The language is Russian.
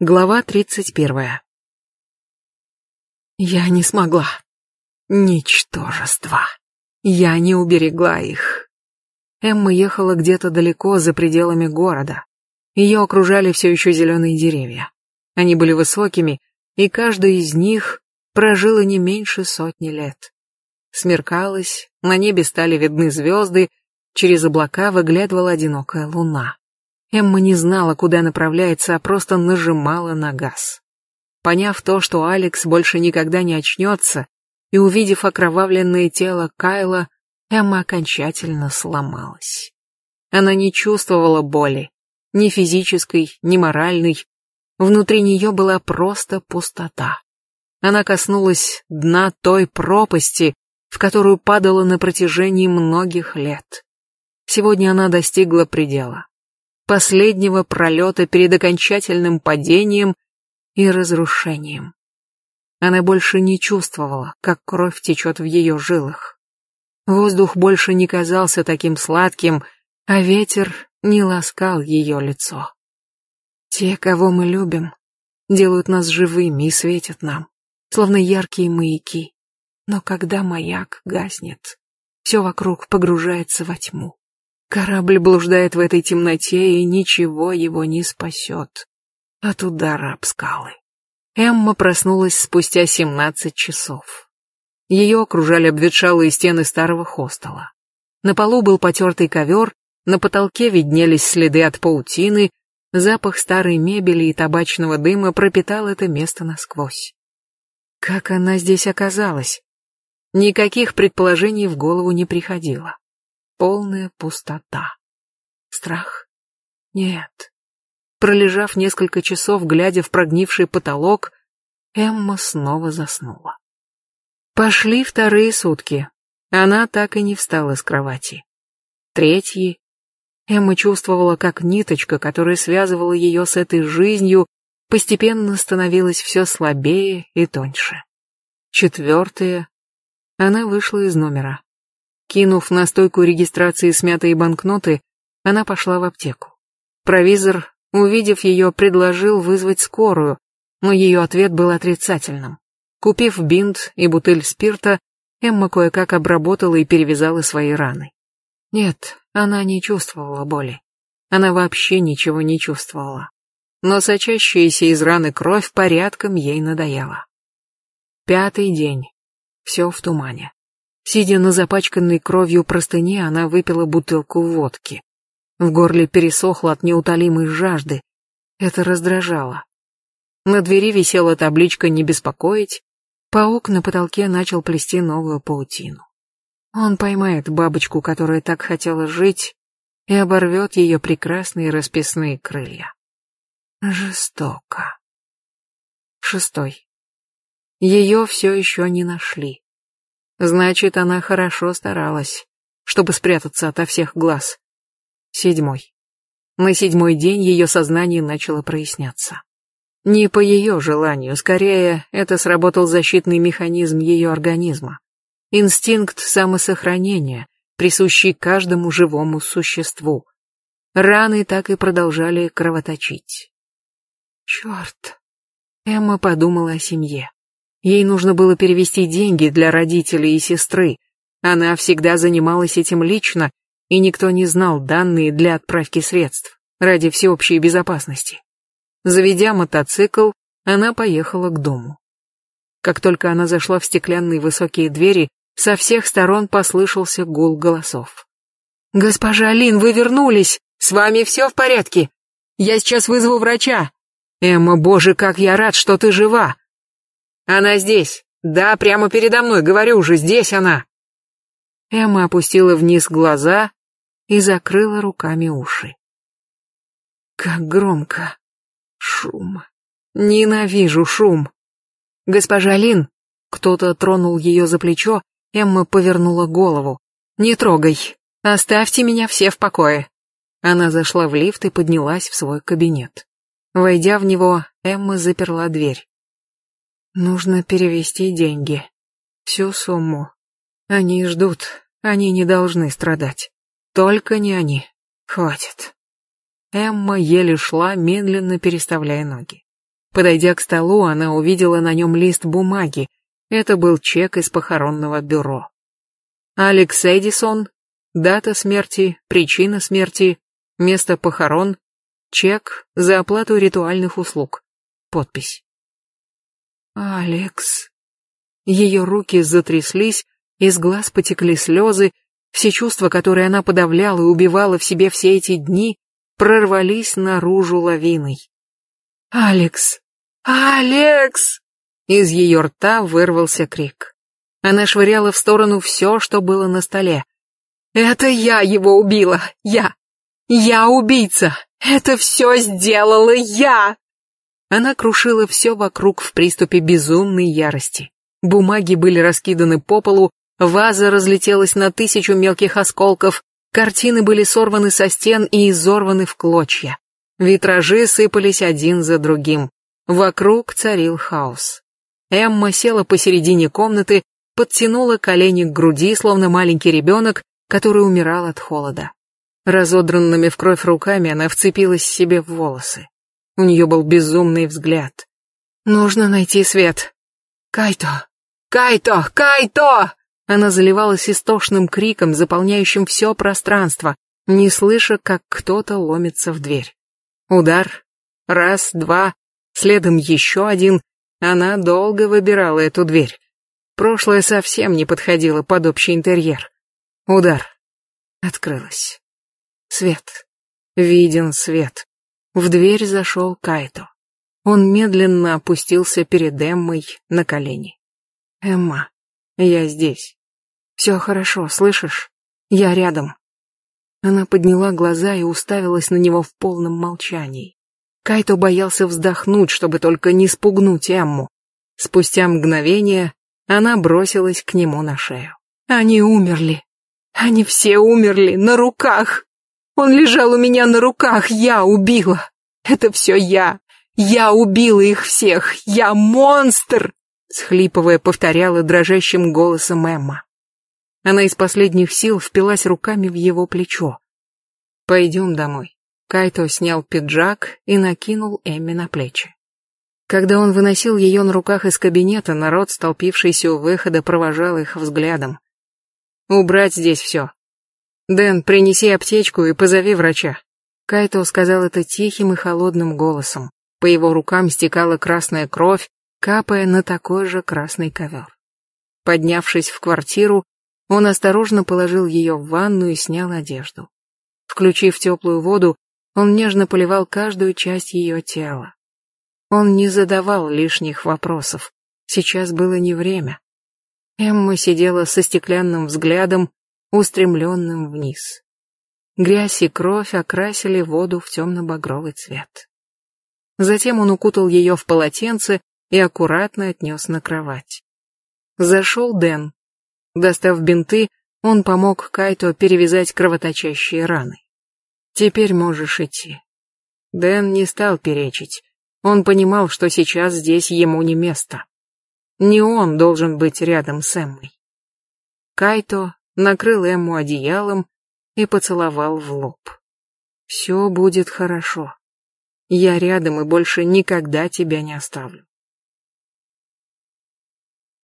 Глава тридцать первая. Я не смогла. Ничтожество. Я не уберегла их. Эмма ехала где-то далеко за пределами города. Ее окружали все еще зеленые деревья. Они были высокими, и каждый из них прожила не меньше сотни лет. Смеркалось, на небе стали видны звезды, через облака выглядывала одинокая луна. Эмма не знала, куда направляется, а просто нажимала на газ. Поняв то, что Алекс больше никогда не очнется, и увидев окровавленное тело Кайла, Эмма окончательно сломалась. Она не чувствовала боли, ни физической, ни моральной. Внутри нее была просто пустота. Она коснулась дна той пропасти, в которую падала на протяжении многих лет. Сегодня она достигла предела последнего пролета перед окончательным падением и разрушением. Она больше не чувствовала, как кровь течет в ее жилах. Воздух больше не казался таким сладким, а ветер не ласкал ее лицо. Те, кого мы любим, делают нас живыми и светят нам, словно яркие маяки. Но когда маяк гаснет, все вокруг погружается во тьму. Корабль блуждает в этой темноте, и ничего его не спасет от удара об скалы. Эмма проснулась спустя семнадцать часов. Ее окружали обветшалые стены старого хостела. На полу был потертый ковер, на потолке виднелись следы от паутины, запах старой мебели и табачного дыма пропитал это место насквозь. Как она здесь оказалась? Никаких предположений в голову не приходило. Полная пустота. Страх? Нет. Пролежав несколько часов, глядя в прогнивший потолок, Эмма снова заснула. Пошли вторые сутки. Она так и не встала с кровати. Третьи. Эмма чувствовала, как ниточка, которая связывала ее с этой жизнью, постепенно становилась все слабее и тоньше. Четвертая. Она вышла из номера. Кинув на стойку регистрации смятые банкноты, она пошла в аптеку. Провизор, увидев ее, предложил вызвать скорую, но ее ответ был отрицательным. Купив бинт и бутыль спирта, Эмма кое-как обработала и перевязала свои раны. Нет, она не чувствовала боли. Она вообще ничего не чувствовала. Но сочащаяся из раны кровь порядком ей надоела. Пятый день. Все в тумане. Сидя на запачканной кровью простыне, она выпила бутылку водки. В горле пересохло от неутолимой жажды. Это раздражало. На двери висела табличка «Не беспокоить». Паук на потолке начал плести новую паутину. Он поймает бабочку, которая так хотела жить, и оборвет ее прекрасные расписные крылья. Жестоко. Шестой. Ее все еще не нашли. Значит, она хорошо старалась, чтобы спрятаться ото всех глаз. Седьмой. На седьмой день ее сознание начало проясняться. Не по ее желанию, скорее, это сработал защитный механизм ее организма. Инстинкт самосохранения, присущий каждому живому существу. Раны так и продолжали кровоточить. Черт. Эмма подумала о семье. Ей нужно было перевести деньги для родителей и сестры. Она всегда занималась этим лично, и никто не знал данные для отправки средств ради всеобщей безопасности. Заведя мотоцикл, она поехала к дому. Как только она зашла в стеклянные высокие двери, со всех сторон послышался гул голосов. «Госпожа Лин, вы вернулись! С вами все в порядке! Я сейчас вызову врача! Эмма, боже, как я рад, что ты жива! Она здесь. Да, прямо передо мной, говорю уже, здесь она. Эмма опустила вниз глаза и закрыла руками уши. Как громко. Шум. Ненавижу шум. Госпожа Лин, кто-то тронул ее за плечо, Эмма повернула голову. Не трогай. Оставьте меня все в покое. Она зашла в лифт и поднялась в свой кабинет. Войдя в него, Эмма заперла дверь. Нужно перевести деньги. Всю сумму. Они ждут, они не должны страдать. Только не они. Хватит. Эмма еле шла, медленно переставляя ноги. Подойдя к столу, она увидела на нем лист бумаги. Это был чек из похоронного бюро. Алекс Эдисон, дата смерти, причина смерти, место похорон, чек за оплату ритуальных услуг. Подпись. Алекс. Ее руки затряслись, из глаз потекли слезы, все чувства, которые она подавляла и убивала в себе все эти дни, прорвались наружу лавиной. «Алекс! Алекс!» Из ее рта вырвался крик. Она швыряла в сторону все, что было на столе. «Это я его убила! Я! Я убийца! Это все сделала я!» Она крушила все вокруг в приступе безумной ярости. Бумаги были раскиданы по полу, ваза разлетелась на тысячу мелких осколков, картины были сорваны со стен и изорваны в клочья. Витражи сыпались один за другим. Вокруг царил хаос. Эмма села посередине комнаты, подтянула колени к груди, словно маленький ребенок, который умирал от холода. Разодранными в кровь руками она вцепилась себе в волосы. У нее был безумный взгляд. «Нужно найти свет. Кайто! Кайто! Кайто!» Она заливалась истошным криком, заполняющим все пространство, не слыша, как кто-то ломится в дверь. Удар. Раз, два, следом еще один. Она долго выбирала эту дверь. Прошлое совсем не подходило под общий интерьер. Удар. Открылась. Свет. Виден свет. В дверь зашел Кайто. Он медленно опустился перед Эммой на колени. «Эмма, я здесь. Все хорошо, слышишь? Я рядом». Она подняла глаза и уставилась на него в полном молчании. Кайто боялся вздохнуть, чтобы только не спугнуть Эмму. Спустя мгновение она бросилась к нему на шею. «Они умерли. Они все умерли на руках. Он лежал у меня на руках, я убила. Это все я. Я убила их всех. Я монстр!» Схлипывая, повторяла дрожащим голосом Эмма. Она из последних сил впилась руками в его плечо. «Пойдем домой». Кайто снял пиджак и накинул Эмми на плечи. Когда он выносил ее на руках из кабинета, народ, столпившийся у выхода, провожал их взглядом. «Убрать здесь все. Дэн, принеси аптечку и позови врача. Кайто сказал это тихим и холодным голосом. По его рукам стекала красная кровь, капая на такой же красный ковер. Поднявшись в квартиру, он осторожно положил ее в ванну и снял одежду. Включив теплую воду, он нежно поливал каждую часть ее тела. Он не задавал лишних вопросов. Сейчас было не время. Эмма сидела со стеклянным взглядом, устремленным вниз. Грязь и кровь окрасили воду в темно-багровый цвет. Затем он укутал ее в полотенце и аккуратно отнес на кровать. Зашел Дэн. Достав бинты, он помог Кайто перевязать кровоточащие раны. «Теперь можешь идти». Дэн не стал перечить. Он понимал, что сейчас здесь ему не место. Не он должен быть рядом с Эммой. Кайто накрыл Эмму одеялом и поцеловал в лоб. «Все будет хорошо. Я рядом и больше никогда тебя не оставлю».